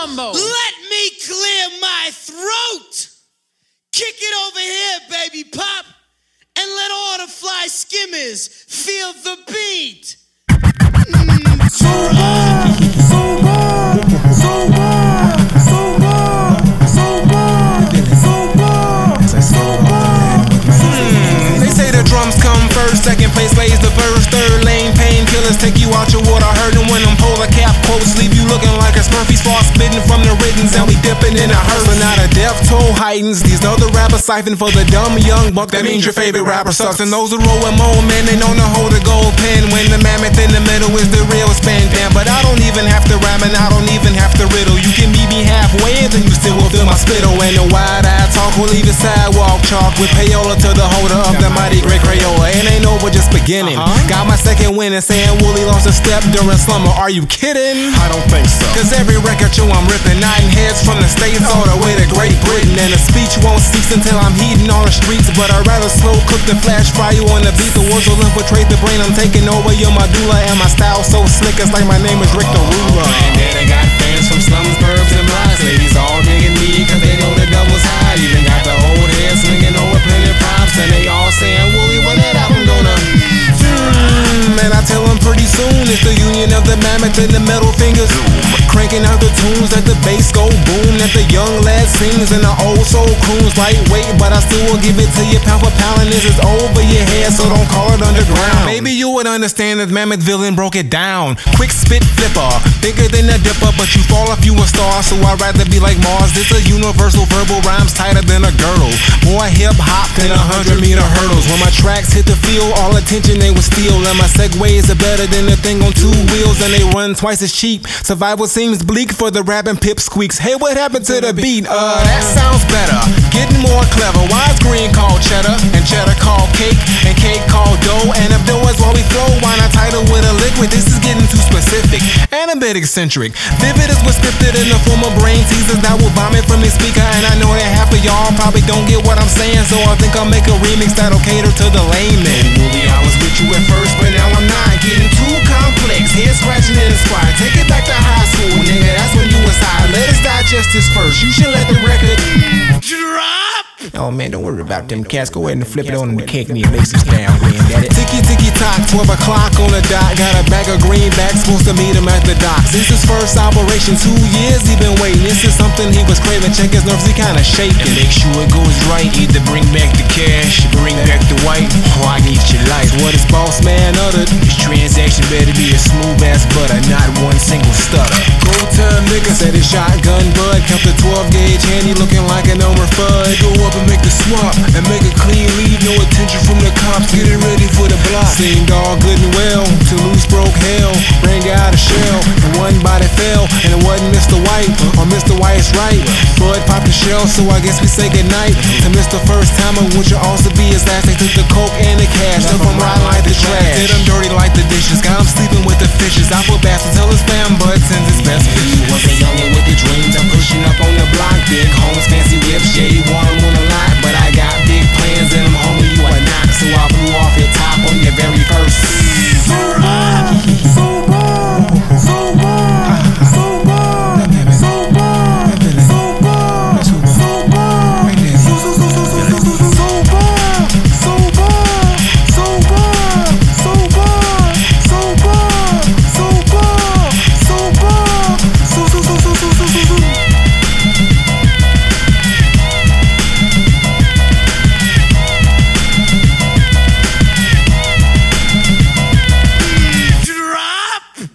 Slumbo. Let me clear my throat. Kick it over here, baby pop, and let all the fly skimmers feel the beat. Heightens. These other rappers siphon for the dumb young buck. That means your favorite rapper sucks. And those who roll with more man, they know to hold a gold pen when the mammoth in the middle is the real span down. But I don't even have to rhyme and I don't even have to riddle. You can meet me halfway and then you still will feel my spittle. And the wide eye talk will leave a sidewalk chalk with payola to the holder of the mighty great Crayola. It ain't over, just beginning. My second win and saying Wooly lost a step during slumber. Are you kidding? I don't think so. Cause every record you I'm ripping, nine heads from the States all the way to Great Britain. And the speech won't cease until I'm heating all the streets. But I'd rather slow cook than flash fry you on the beat. The words will infiltrate the brain. I'm taking over your medulla. And my style so slick, it's like my name is Rick the Ruler. And then I got fans from slums, burbs, and of the metal fingers. Cranking out the tunes that the bass go boom, that the young lad sings and the old soul croons lightweight, but I still will give it to you pound for pound. And this is over your head, so don't call it underground. Maybe you would understand if Mammoth Villain broke it down. Quick spit flipper, bigger than a dipper, but you fall if you a star, so I'd rather be like Mars. This a universal verbal rhymes tighter than a girdle. More hip hop than a hundred meter hurdles. When my tracks hit the field, all attention they will steal, and my segways are better than the thing on two wheels, and they run twice as cheap. Survival seems bleak for the rapping pip squeaks. Hey, what happened to the beat? Uh, that sounds better. Getting more clever. Why is green called cheddar and cheddar called cake and cake called dough? And if dough is what we throw, why not title with a liquid? This is getting too specific and a bit eccentric. Vivid is what's scripted in the form of brain teasers that will vomit from the speaker. And I know that half of y'all probably don't get what I'm saying, so I think I'll make a remix that'll cater to the layman. Movie, I was with you at first, but now I'm not getting too complex. Head scratching in the spot. Take it You should let the record Drop. Oh man, don't worry about them cats. Go ahead and flip it on the cake me and make some down, man. That it. Ticky ticky tock, 12 o'clock on the dot. Got a bag of greenbacks, supposed to meet him at the docks. This is first operation, two years he been waiting. This is something he was craving. Check his nerves, he kinda shaking. And make sure it goes right. Either bring back the cash, or bring back the white. Oh, I need your life. What his boss man uttered. This transaction better be a smooth ass butter, not one single stutter. Said his shotgun bud kept a 12 gauge handy looking like an Elmer Fudd. Go up and make the swap and make a clean leave, no attention from the cops. Getting ready for the. Seemed all good and well till loose broke hell. Rang out a shell and one body fell and it wasn't Mr. White or Mr. White's right. Bud popped the shell, so I guess we say goodnight to Mr. First Timer, which will also be his last. They took the coke and the cash, left him riding like the trash. Did him dirty like the dishes, got him sleeping with the fishes. I bad, so tell his fam Bud sends his best He was a youngin' with the dream